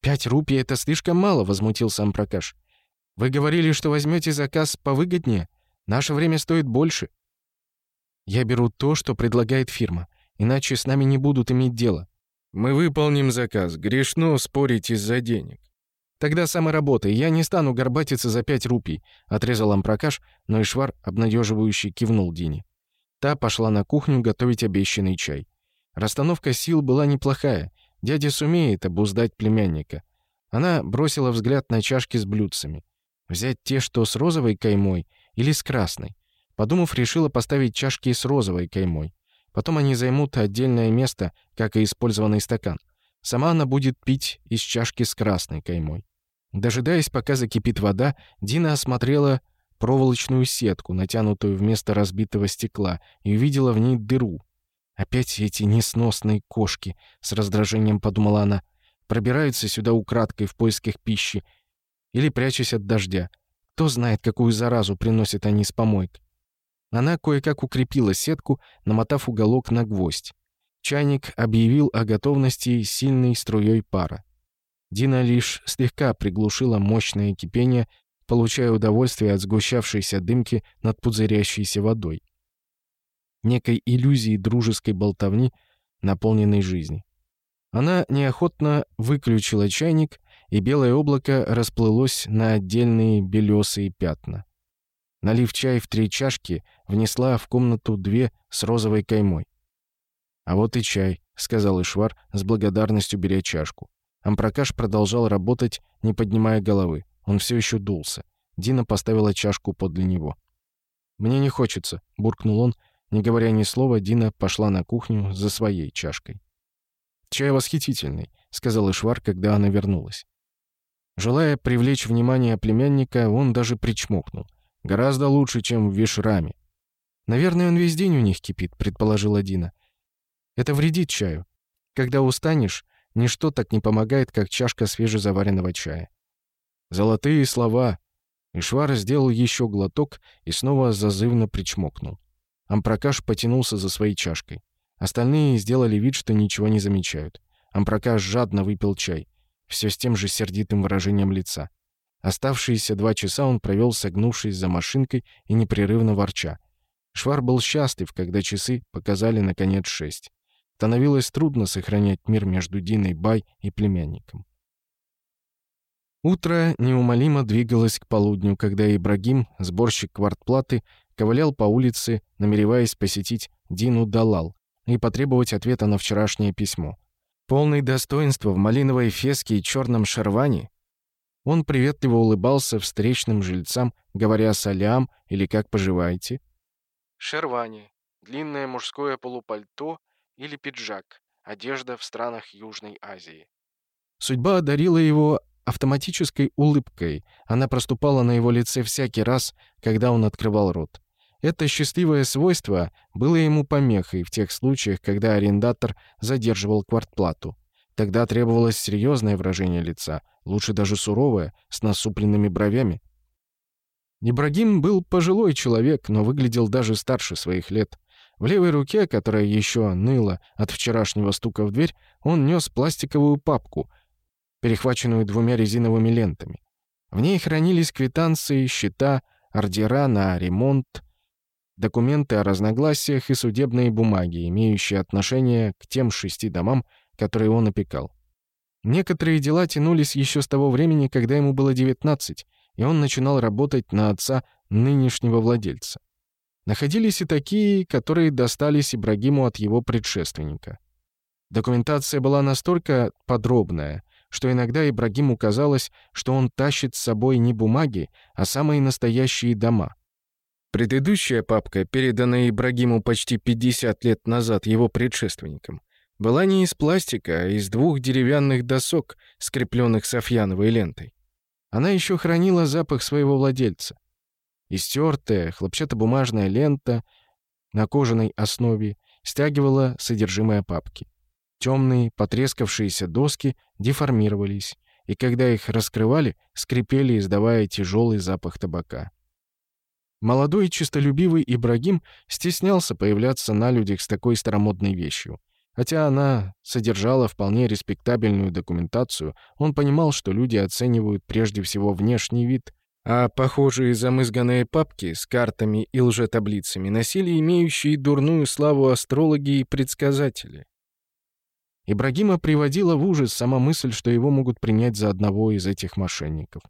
«Пять рупий — это слишком мало», — возмутился Прокаш. «Вы говорили, что возьмете заказ повыгоднее. Наше время стоит больше». «Я беру то, что предлагает фирма иначе с нами не будут иметь дело. Мы выполним заказ, грешно спорить из-за денег. Тогда самоработай, я не стану горбатиться за пять рупий, отрезал Ампракаш, но Ишвар обнадеживающий кивнул Дине. Та пошла на кухню готовить обещанный чай. Расстановка сил была неплохая, дядя сумеет обуздать племянника. Она бросила взгляд на чашки с блюдцами. Взять те, что с розовой каймой или с красной. Подумав, решила поставить чашки с розовой каймой. Потом они займут отдельное место, как и использованный стакан. Сама она будет пить из чашки с красной каймой. Дожидаясь, пока закипит вода, Дина осмотрела проволочную сетку, натянутую вместо разбитого стекла, и увидела в ней дыру. «Опять эти несносные кошки», — с раздражением подумала она, «пробираются сюда украдкой в поисках пищи или прячась от дождя. Кто знает, какую заразу приносят они с помойки. Она кое-как укрепила сетку, намотав уголок на гвоздь. Чайник объявил о готовности сильной струей пара. Дина лишь слегка приглушила мощное кипение, получая удовольствие от сгущавшейся дымки над пузырящейся водой. Некой иллюзии дружеской болтовни, наполненной жизнью. Она неохотно выключила чайник, и белое облако расплылось на отдельные белесые пятна. Налив чай в три чашки, внесла в комнату две с розовой каймой. «А вот и чай», — сказал Ишвар, с благодарностью беря чашку. Ампракаш продолжал работать, не поднимая головы. Он все еще дулся. Дина поставила чашку подле него. «Мне не хочется», — буркнул он. Не говоря ни слова, Дина пошла на кухню за своей чашкой. «Чай восхитительный», — сказал Ишвар, когда она вернулась. Желая привлечь внимание племянника, он даже причмокнул — Гораздо лучше, чем в Вишраме. «Наверное, он весь день у них кипит», — предположила Дина. «Это вредит чаю. Когда устанешь, ничто так не помогает, как чашка свежезаваренного чая». Золотые слова. Ишвар сделал еще глоток и снова зазывно причмокнул. Ампракаш потянулся за своей чашкой. Остальные сделали вид, что ничего не замечают. Ампракаш жадно выпил чай, все с тем же сердитым выражением лица. Оставшиеся два часа он провел, согнувшись за машинкой и непрерывно ворча. Швар был счастлив, когда часы показали, наконец, шесть. Становилось трудно сохранять мир между Диной Бай и племянником. Утро неумолимо двигалось к полудню, когда Ибрагим, сборщик квартплаты, ковылял по улице, намереваясь посетить Дину Далал и потребовать ответа на вчерашнее письмо. Полный достоинства в малиновой феске и черном шарване он приветливо улыбался встречным жильцам, говоря «салям» или «как поживаете». Шервани. Длинное мужское полупальто или пиджак. Одежда в странах Южной Азии. Судьба одарила его автоматической улыбкой. Она проступала на его лице всякий раз, когда он открывал рот. Это счастливое свойство было ему помехой в тех случаях, когда арендатор задерживал квартплату. Тогда требовалось серьезное выражение лица, лучше даже суровое, с насупленными бровями. Небрагим был пожилой человек, но выглядел даже старше своих лет. В левой руке, которая еще ныла от вчерашнего стука в дверь, он нес пластиковую папку, перехваченную двумя резиновыми лентами. В ней хранились квитанции, счета, ордера на ремонт, документы о разногласиях и судебные бумаги, имеющие отношение к тем шести домам, которые он опекал. Некоторые дела тянулись еще с того времени, когда ему было 19, и он начинал работать на отца нынешнего владельца. Находились и такие, которые достались Ибрагиму от его предшественника. Документация была настолько подробная, что иногда Ибрагиму казалось, что он тащит с собой не бумаги, а самые настоящие дома. Предыдущая папка, переданная Ибрагиму почти 50 лет назад его предшественником, была не из пластика, а из двух деревянных досок, скрепленных софьяновой лентой. Она еще хранила запах своего владельца. Истертая хлопчатобумажная лента на кожаной основе стягивала содержимое папки. Темные, потрескавшиеся доски деформировались, и когда их раскрывали, скрипели, издавая тяжелый запах табака. Молодой чистолюбивый Ибрагим стеснялся появляться на людях с такой старомодной вещью. Хотя она содержала вполне респектабельную документацию, он понимал, что люди оценивают прежде всего внешний вид, а похожие замызганные папки с картами и лжетаблицами носили имеющие дурную славу астрологи и предсказатели. Ибрагима приводила в ужас сама мысль, что его могут принять за одного из этих мошенников.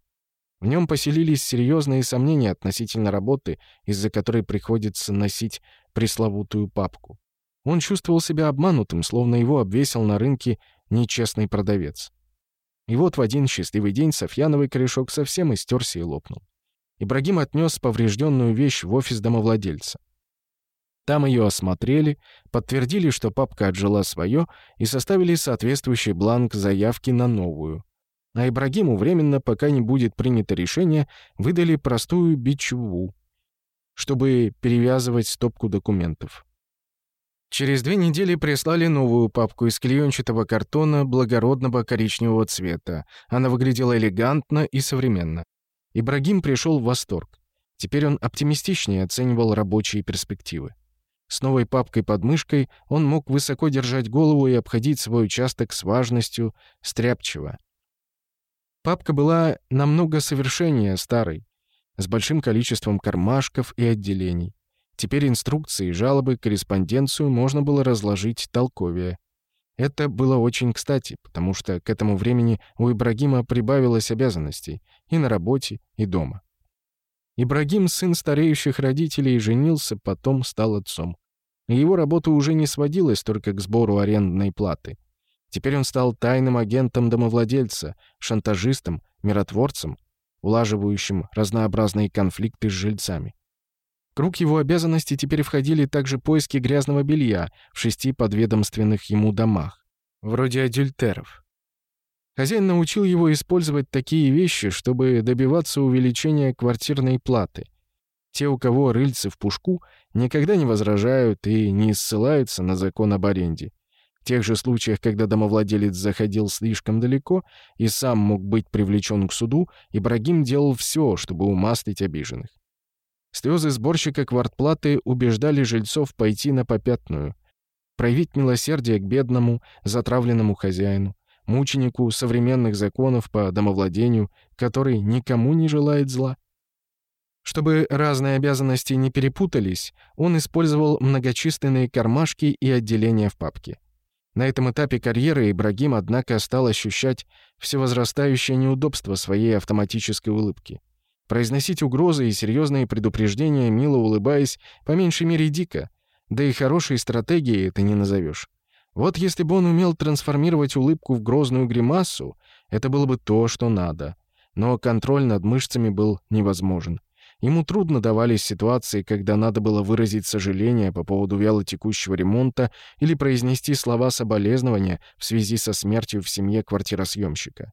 В нем поселились серьезные сомнения относительно работы, из-за которой приходится носить пресловутую папку. Он чувствовал себя обманутым, словно его обвесил на рынке нечестный продавец. И вот в один счастливый день Софьяновый корешок совсем истерся и лопнул. Ибрагим отнес поврежденную вещь в офис домовладельца. Там ее осмотрели, подтвердили, что папка отжила свое, и составили соответствующий бланк заявки на новую. А Ибрагиму временно, пока не будет принято решение, выдали простую бичеву, чтобы перевязывать стопку документов. Через две недели прислали новую папку из клеенчатого картона благородного коричневого цвета. Она выглядела элегантно и современно. Ибрагим пришел в восторг. Теперь он оптимистичнее оценивал рабочие перспективы. С новой папкой под мышкой он мог высоко держать голову и обходить свой участок с важностью, стряпчиво. Папка была намного совершеннее старой, с большим количеством кармашков и отделений. Теперь инструкции, жалобы, корреспонденцию можно было разложить толковее. Это было очень кстати, потому что к этому времени у Ибрагима прибавилось обязанностей и на работе, и дома. Ибрагим, сын стареющих родителей, женился, потом стал отцом. Его работа уже не сводилась только к сбору арендной платы. Теперь он стал тайным агентом домовладельца, шантажистом, миротворцем, улаживающим разнообразные конфликты с жильцами круг его обязанностей теперь входили также поиски грязного белья в шести подведомственных ему домах, вроде адюльтеров. Хозяин научил его использовать такие вещи, чтобы добиваться увеличения квартирной платы. Те, у кого рыльцы в пушку, никогда не возражают и не ссылаются на закон об аренде. В тех же случаях, когда домовладелец заходил слишком далеко и сам мог быть привлечен к суду, Ибрагим делал все, чтобы умаслить обиженных. Слезы сборщика квартплаты убеждали жильцов пойти на попятную, проявить милосердие к бедному, затравленному хозяину, мученику современных законов по домовладению, который никому не желает зла. Чтобы разные обязанности не перепутались, он использовал многочисленные кармашки и отделения в папке. На этом этапе карьеры Ибрагим, однако, стал ощущать всевозрастающее неудобство своей автоматической улыбки. Произносить угрозы и серьезные предупреждения, мило улыбаясь, по меньшей мере дико. Да и хорошей стратегией это не назовешь. Вот если бы он умел трансформировать улыбку в грозную гримасу, это было бы то, что надо. Но контроль над мышцами был невозможен. Ему трудно давались ситуации, когда надо было выразить сожаление по поводу вялотекущего ремонта или произнести слова соболезнования в связи со смертью в семье квартиросъемщика.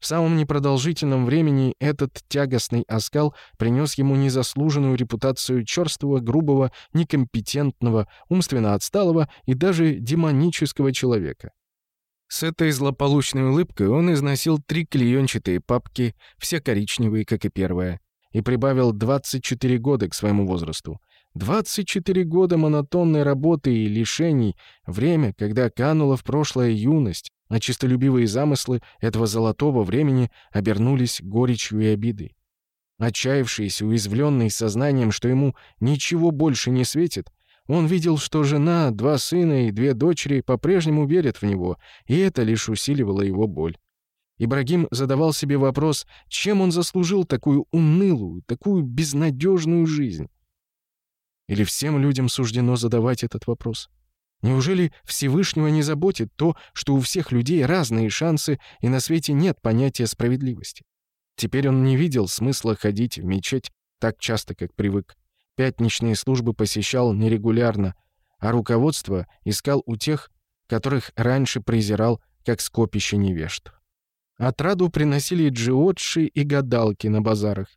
В самом непродолжительном времени этот тягостный оскал принес ему незаслуженную репутацию черствого, грубого, некомпетентного, умственно отсталого и даже демонического человека. С этой злополучной улыбкой он износил три клеенчатые папки, все коричневые, как и первая, и прибавил 24 года к своему возрасту. 24 года монотонной работы и лишений, время, когда канула в прошлое юность, на чистолюбивые замыслы этого золотого времени обернулись горечью и обидой. Отчаявшийся, уязвленный сознанием, что ему ничего больше не светит, он видел, что жена, два сына и две дочери по-прежнему верят в него, и это лишь усиливало его боль. Ибрагим задавал себе вопрос, чем он заслужил такую унылую, такую безнадежную жизнь? Или всем людям суждено задавать этот вопрос? Неужели Всевышнего не заботит то, что у всех людей разные шансы и на свете нет понятия справедливости? Теперь он не видел смысла ходить в мечеть так часто, как привык. Пятничные службы посещал нерегулярно, а руководство искал у тех, которых раньше презирал как скопище невежд. Отраду приносили джиотши и гадалки на базарах.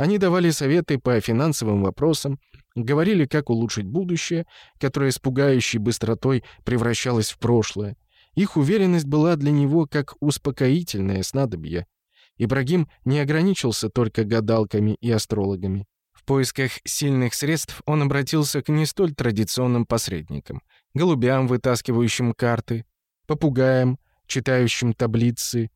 Они давали советы по финансовым вопросам, говорили, как улучшить будущее, которое с пугающей быстротой превращалось в прошлое. Их уверенность была для него как успокоительное снадобье. Ибрагим не ограничился только гадалками и астрологами. В поисках сильных средств он обратился к не столь традиционным посредникам. Голубям, вытаскивающим карты, попугаям, читающим таблицы,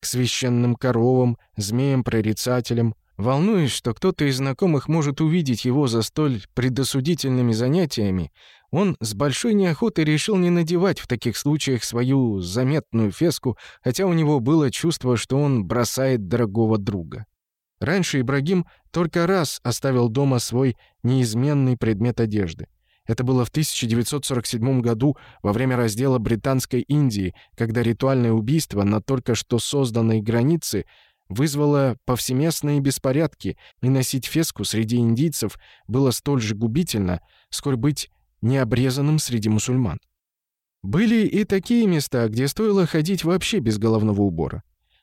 к священным коровам, змеям-прорицателям — Волнуясь, что кто-то из знакомых может увидеть его за столь предосудительными занятиями, он с большой неохотой решил не надевать в таких случаях свою заметную феску, хотя у него было чувство, что он бросает дорогого друга. Раньше Ибрагим только раз оставил дома свой неизменный предмет одежды. Это было в 1947 году во время раздела Британской Индии, когда ритуальное убийство на только что созданной границе вызвало повсеместные беспорядки, и носить феску среди индийцев было столь же губительно, сколь быть необрезанным среди мусульман. Были и такие места, где стоило ходить вообще без головного убора.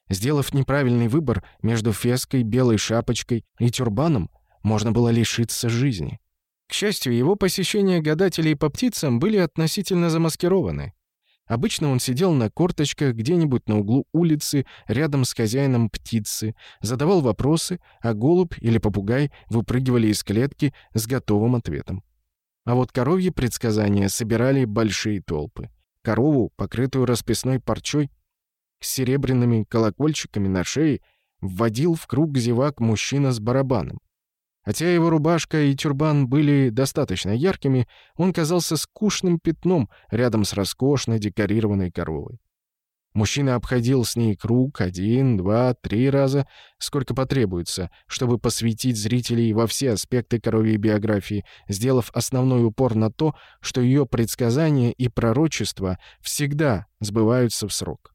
Сделав неправильный выбор между феской, белой шапочкой и тюрбаном, можно было лишиться жизни. К счастью, его посещения гадателей по птицам были относительно замаскированы. Обычно он сидел на корточках где-нибудь на углу улицы, рядом с хозяином птицы, задавал вопросы, а голубь или попугай выпрыгивали из клетки с готовым ответом. А вот коровьи предсказания собирали большие толпы. Корову, покрытую расписной парчой, с серебряными колокольчиками на шее, вводил в круг зевак мужчина с барабаном. Хотя его рубашка и тюрбан были достаточно яркими, он казался скучным пятном рядом с роскошной декорированной коровой. Мужчина обходил с ней круг один, два, три раза, сколько потребуется, чтобы посвятить зрителей во все аспекты коровьей биографии, сделав основной упор на то, что ее предсказания и пророчества всегда сбываются в срок.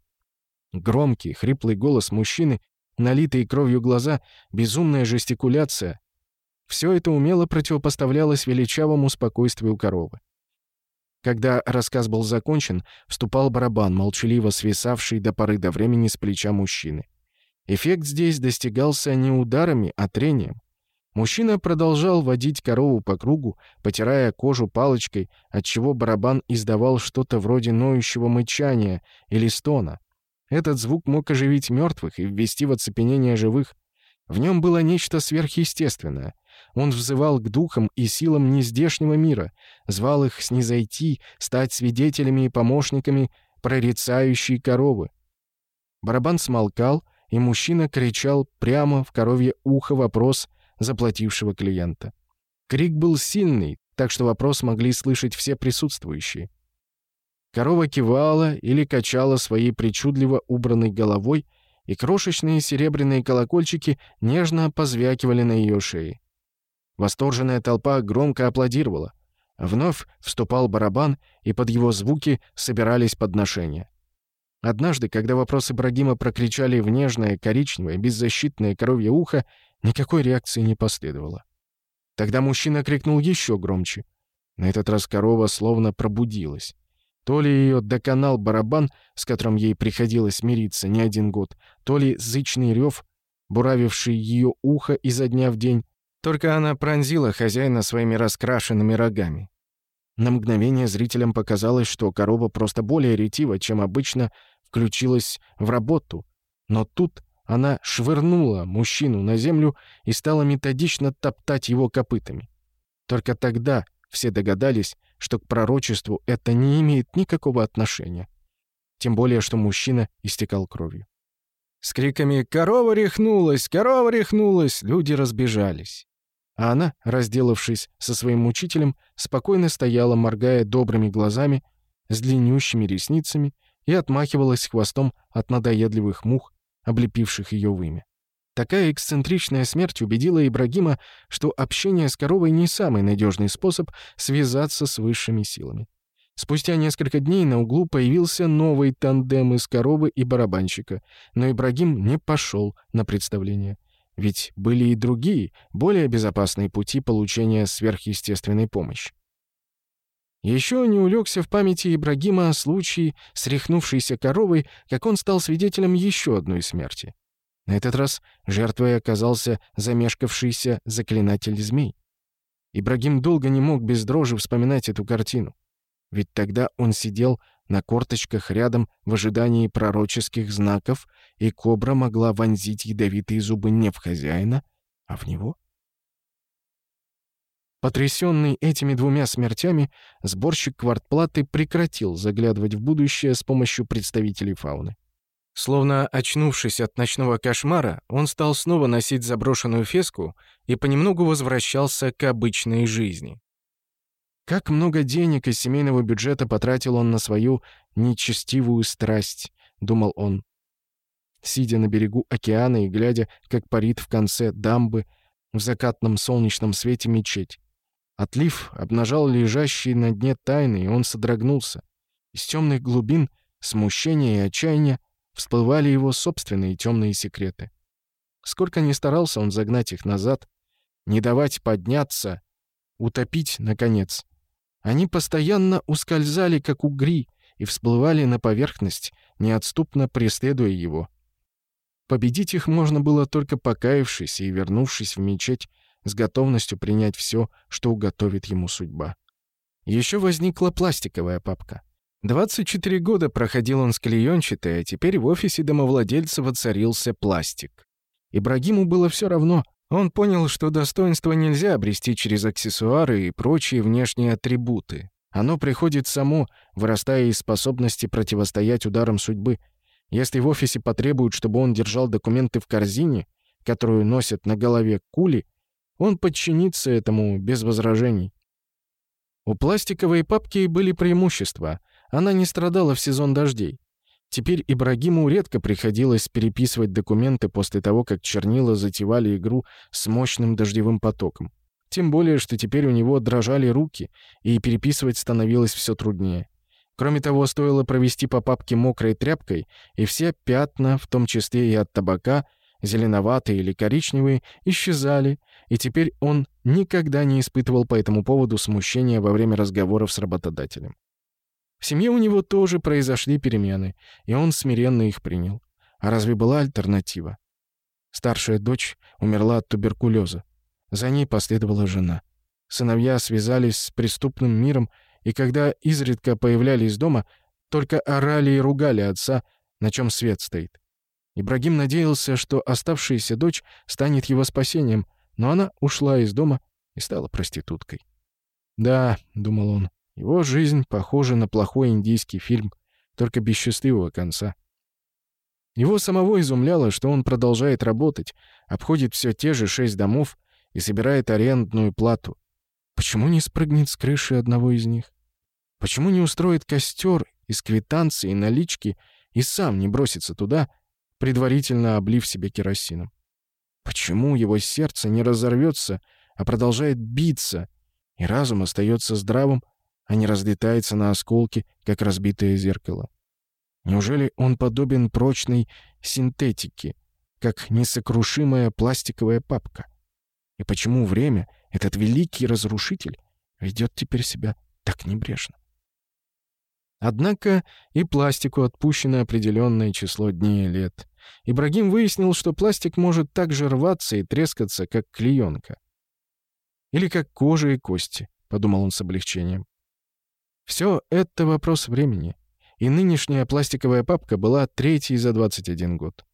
Громкий, хриплый голос мужчины, налитые кровью глаза, безумная жестикуляция все это умело противопоставлялось величавому спокойствию коровы. Когда рассказ был закончен, вступал барабан, молчаливо свисавший до поры до времени с плеча мужчины. Эффект здесь достигался не ударами, а трением. Мужчина продолжал водить корову по кругу, потирая кожу палочкой, отчего барабан издавал что-то вроде ноющего мычания или стона. Этот звук мог оживить мертвых и ввести в оцепенение живых. В нем было нечто сверхъестественное, он взывал к духам и силам нездешнего мира, звал их снизойти, стать свидетелями и помощниками прорицающей коровы. Барабан смолкал, и мужчина кричал прямо в коровье ухо вопрос заплатившего клиента. Крик был сильный, так что вопрос могли слышать все присутствующие. Корова кивала или качала своей причудливо убранной головой, и крошечные серебряные колокольчики нежно позвякивали на ее шее. Восторженная толпа громко аплодировала. Вновь вступал барабан, и под его звуки собирались подношения. Однажды, когда вопрос Ибрагима прокричали в нежное, коричневое, беззащитное коровье ухо, никакой реакции не последовало. Тогда мужчина крикнул еще громче. На этот раз корова словно пробудилась. То ли ее доконал барабан, с которым ей приходилось мириться не один год, то ли зычный рев, буравивший ее ухо изо дня в день, только она пронзила хозяина своими раскрашенными рогами. На мгновение зрителям показалось, что корова просто более ретива, чем обычно, включилась в работу. Но тут она швырнула мужчину на землю и стала методично топтать его копытами. Только тогда все догадались, что к пророчеству это не имеет никакого отношения. Тем более, что мужчина истекал кровью. С криками «Корова рехнулась! Корова рехнулась!» люди разбежались а она, разделавшись со своим учителем, спокойно стояла, моргая добрыми глазами, с длиннющими ресницами и отмахивалась хвостом от надоедливых мух, облепивших ее вымя. Такая эксцентричная смерть убедила Ибрагима, что общение с коровой не самый надежный способ связаться с высшими силами. Спустя несколько дней на углу появился новый тандем из коровы и барабанщика, но Ибрагим не пошел на представление — ведь были и другие, более безопасные пути получения сверхъестественной помощи. Еще не улегся в памяти Ибрагима случай с рехнувшейся коровой, как он стал свидетелем еще одной смерти. На этот раз жертвой оказался замешкавшийся заклинатель змей. Ибрагим долго не мог без дрожи вспоминать эту картину. Ведь тогда он сидел на корточках рядом в ожидании пророческих знаков, и кобра могла вонзить ядовитые зубы не в хозяина, а в него. Потрясенный этими двумя смертями, сборщик квартплаты прекратил заглядывать в будущее с помощью представителей фауны. Словно очнувшись от ночного кошмара, он стал снова носить заброшенную феску и понемногу возвращался к обычной жизни. Как много денег из семейного бюджета потратил он на свою нечестивую страсть, думал он. Сидя на берегу океана и глядя, как парит в конце дамбы в закатном солнечном свете мечеть. Отлив обнажал лежащие на дне тайны, и он содрогнулся. Из темных глубин смущения и отчаяния всплывали его собственные темные секреты. Сколько ни старался он загнать их назад, не давать подняться, утопить, наконец — они постоянно ускользали, как угри, и всплывали на поверхность, неотступно преследуя его. Победить их можно было только покаявшись и вернувшись в мечеть, с готовностью принять все, что уготовит ему судьба. Еще возникла пластиковая папка. 24 года проходил он с клеенчатой, а теперь в офисе домовладельца воцарился пластик. Ибрагиму было все равно, он понял, что достоинство нельзя обрести через аксессуары и прочие внешние атрибуты. Оно приходит само, вырастая из способности противостоять ударам судьбы. Если в офисе потребуют, чтобы он держал документы в корзине, которую носят на голове кули, он подчинится этому без возражений. У пластиковой папки были преимущества. Она не страдала в сезон дождей. Теперь Ибрагиму редко приходилось переписывать документы после того, как чернила затевали игру с мощным дождевым потоком. Тем более, что теперь у него дрожали руки, и переписывать становилось все труднее. Кроме того, стоило провести по папке мокрой тряпкой, и все пятна, в том числе и от табака, зеленоватые или коричневые, исчезали, и теперь он никогда не испытывал по этому поводу смущения во время разговоров с работодателем. В семье у него тоже произошли перемены, и он смиренно их принял. А разве была альтернатива? Старшая дочь умерла от туберкулеза. За ней последовала жена. Сыновья связались с преступным миром, и когда изредка появлялись из дома, только орали и ругали отца, на чем свет стоит. Ибрагим надеялся, что оставшаяся дочь станет его спасением, но она ушла из дома и стала проституткой. «Да», — думал он, его жизнь похожа на плохой индийский фильм, только без счастливого конца. Его самого изумляло, что он продолжает работать, обходит все те же шесть домов и собирает арендную плату. Почему не спрыгнет с крыши одного из них? Почему не устроит костер из квитанции и налички и сам не бросится туда, предварительно облив себе керосином? Почему его сердце не разорвется, а продолжает биться, и разум остается здравым, а не разлетается на осколки, как разбитое зеркало. Неужели он подобен прочной синтетике, как несокрушимая пластиковая папка? И почему время, этот великий разрушитель, ведет теперь себя так небрежно? Однако и пластику отпущено определенное число дней и лет. Ибрагим выяснил, что пластик может так же рваться и трескаться, как клеенка. Или как кожа и кости, — подумал он с облегчением. Все это вопрос времени. И нынешняя пластиковая папка была третьей за 21 год.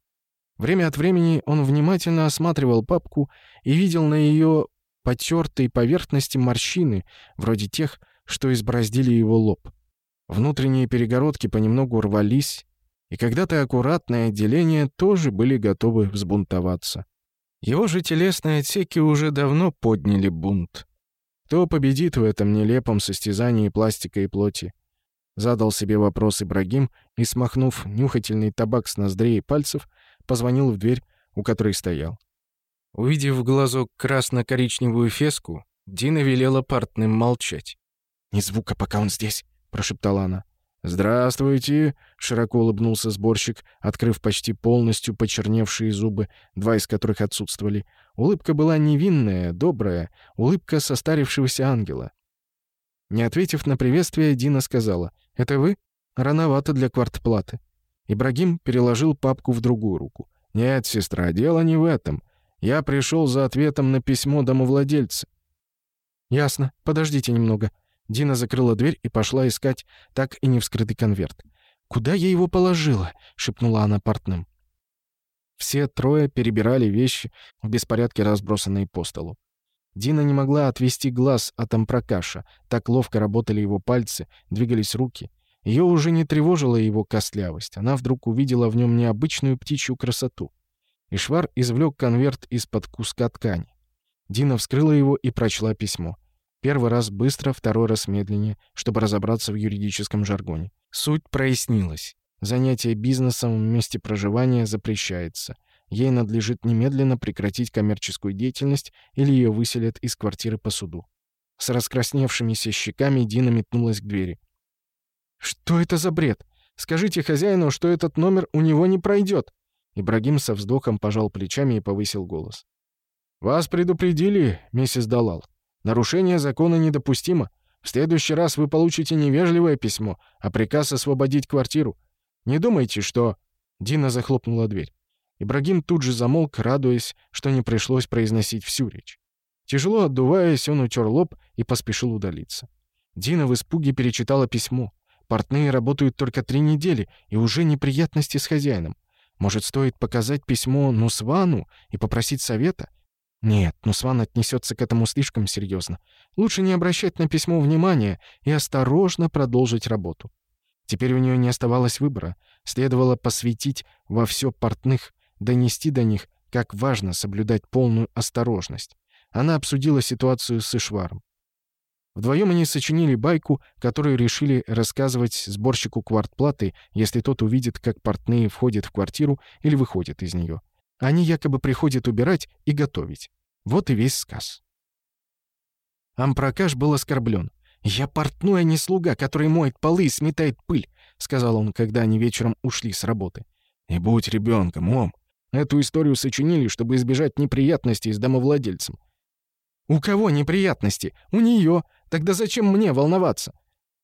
Время от времени он внимательно осматривал папку и видел на ее потертой поверхности морщины, вроде тех, что избраздили его лоб. Внутренние перегородки понемногу рвались, и когда-то аккуратные отделения тоже были готовы взбунтоваться. Его же телесные отсеки уже давно подняли бунт. Кто победит в этом нелепом состязании пластика и плоти? Задал себе вопрос Ибрагим и, смахнув нюхательный табак с ноздрей и пальцев, позвонил в дверь, у которой стоял. Увидев в глазок красно-коричневую феску, Дина велела портным молчать. «Ни звука, пока он здесь», — прошептала она. «Здравствуйте!» — широко улыбнулся сборщик, открыв почти полностью почерневшие зубы, два из которых отсутствовали. Улыбка была невинная, добрая, улыбка состарившегося ангела. Не ответив на приветствие, Дина сказала, «Это вы? Рановато для квартплаты». Ибрагим переложил папку в другую руку. «Нет, сестра, дело не в этом. Я пришел за ответом на письмо домовладельца». «Ясно. Подождите немного». Дина закрыла дверь и пошла искать так и не вскрытый конверт. «Куда я его положила?» — шепнула она портным. Все трое перебирали вещи, в беспорядке разбросанные по столу. Дина не могла отвести глаз от ампрокаша. Так ловко работали его пальцы, двигались руки. Ее уже не тревожила его костлявость. Она вдруг увидела в нем необычную птичью красоту. Ишвар извлек конверт из-под куска ткани. Дина вскрыла его и прочла письмо. Первый раз быстро, второй раз медленнее, чтобы разобраться в юридическом жаргоне. Суть прояснилась. Занятие бизнесом в месте проживания запрещается. Ей надлежит немедленно прекратить коммерческую деятельность или ее выселят из квартиры по суду. С раскрасневшимися щеками Дина метнулась к двери. «Что это за бред? Скажите хозяину, что этот номер у него не пройдет!» Ибрагим со вздохом пожал плечами и повысил голос. «Вас предупредили, миссис Далал. Нарушение закона недопустимо. В следующий раз вы получите невежливое письмо, а приказ освободить квартиру. Не думайте, что...» Дина захлопнула дверь. Ибрагим тут же замолк, радуясь, что не пришлось произносить всю речь. Тяжело отдуваясь, он утер лоб и поспешил удалиться. Дина в испуге перечитала письмо. Портные работают только три недели, и уже неприятности с хозяином. Может, стоит показать письмо Нусвану и попросить совета? Нет, Нусван отнесется к этому слишком серьезно. Лучше не обращать на письмо внимания и осторожно продолжить работу. Теперь у нее не оставалось выбора. Следовало посвятить во все портных, донести до них, как важно соблюдать полную осторожность. Она обсудила ситуацию с Ишваром. Вдвоем они сочинили байку, которую решили рассказывать сборщику квартплаты, если тот увидит, как портные входят в квартиру или выходят из нее. Они якобы приходят убирать и готовить. Вот и весь сказ. Ампракаш был оскорблен. «Я портной, а не слуга, который моет полы и сметает пыль», — сказал он, когда они вечером ушли с работы. «Не будь ребенком, Ом. Эту историю сочинили, чтобы избежать неприятностей с домовладельцем». «У кого неприятности? У нее. Тогда зачем мне волноваться?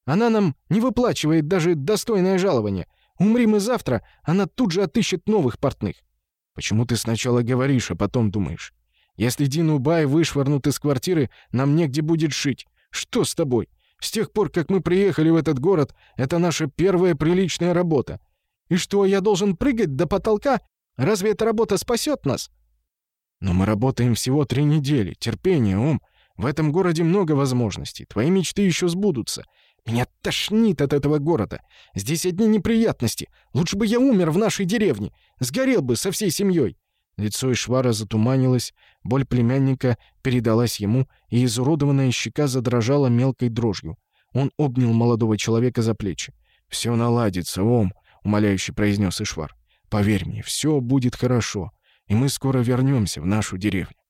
Она нам не выплачивает даже достойное жалование. Умри мы завтра, она тут же отыщет новых портных. Почему ты сначала говоришь, а потом думаешь? Если Дину Бай вышвырнут из квартиры, нам негде будет жить. Что с тобой? С тех пор, как мы приехали в этот город, это наша первая приличная работа. И что, я должен прыгать до потолка? Разве эта работа спасет нас? Но мы работаем всего три недели. Терпение, ум. В этом городе много возможностей. Твои мечты еще сбудутся. Меня тошнит от этого города. Здесь одни неприятности. Лучше бы я умер в нашей деревне. Сгорел бы со всей семьей. Лицо Ишвара затуманилось, боль племянника передалась ему, и изуродованная щека задрожала мелкой дрожью. Он обнял молодого человека за плечи. «Все наладится, Ом», — умоляюще произнес Ишвар. «Поверь мне, все будет хорошо, и мы скоро вернемся в нашу деревню».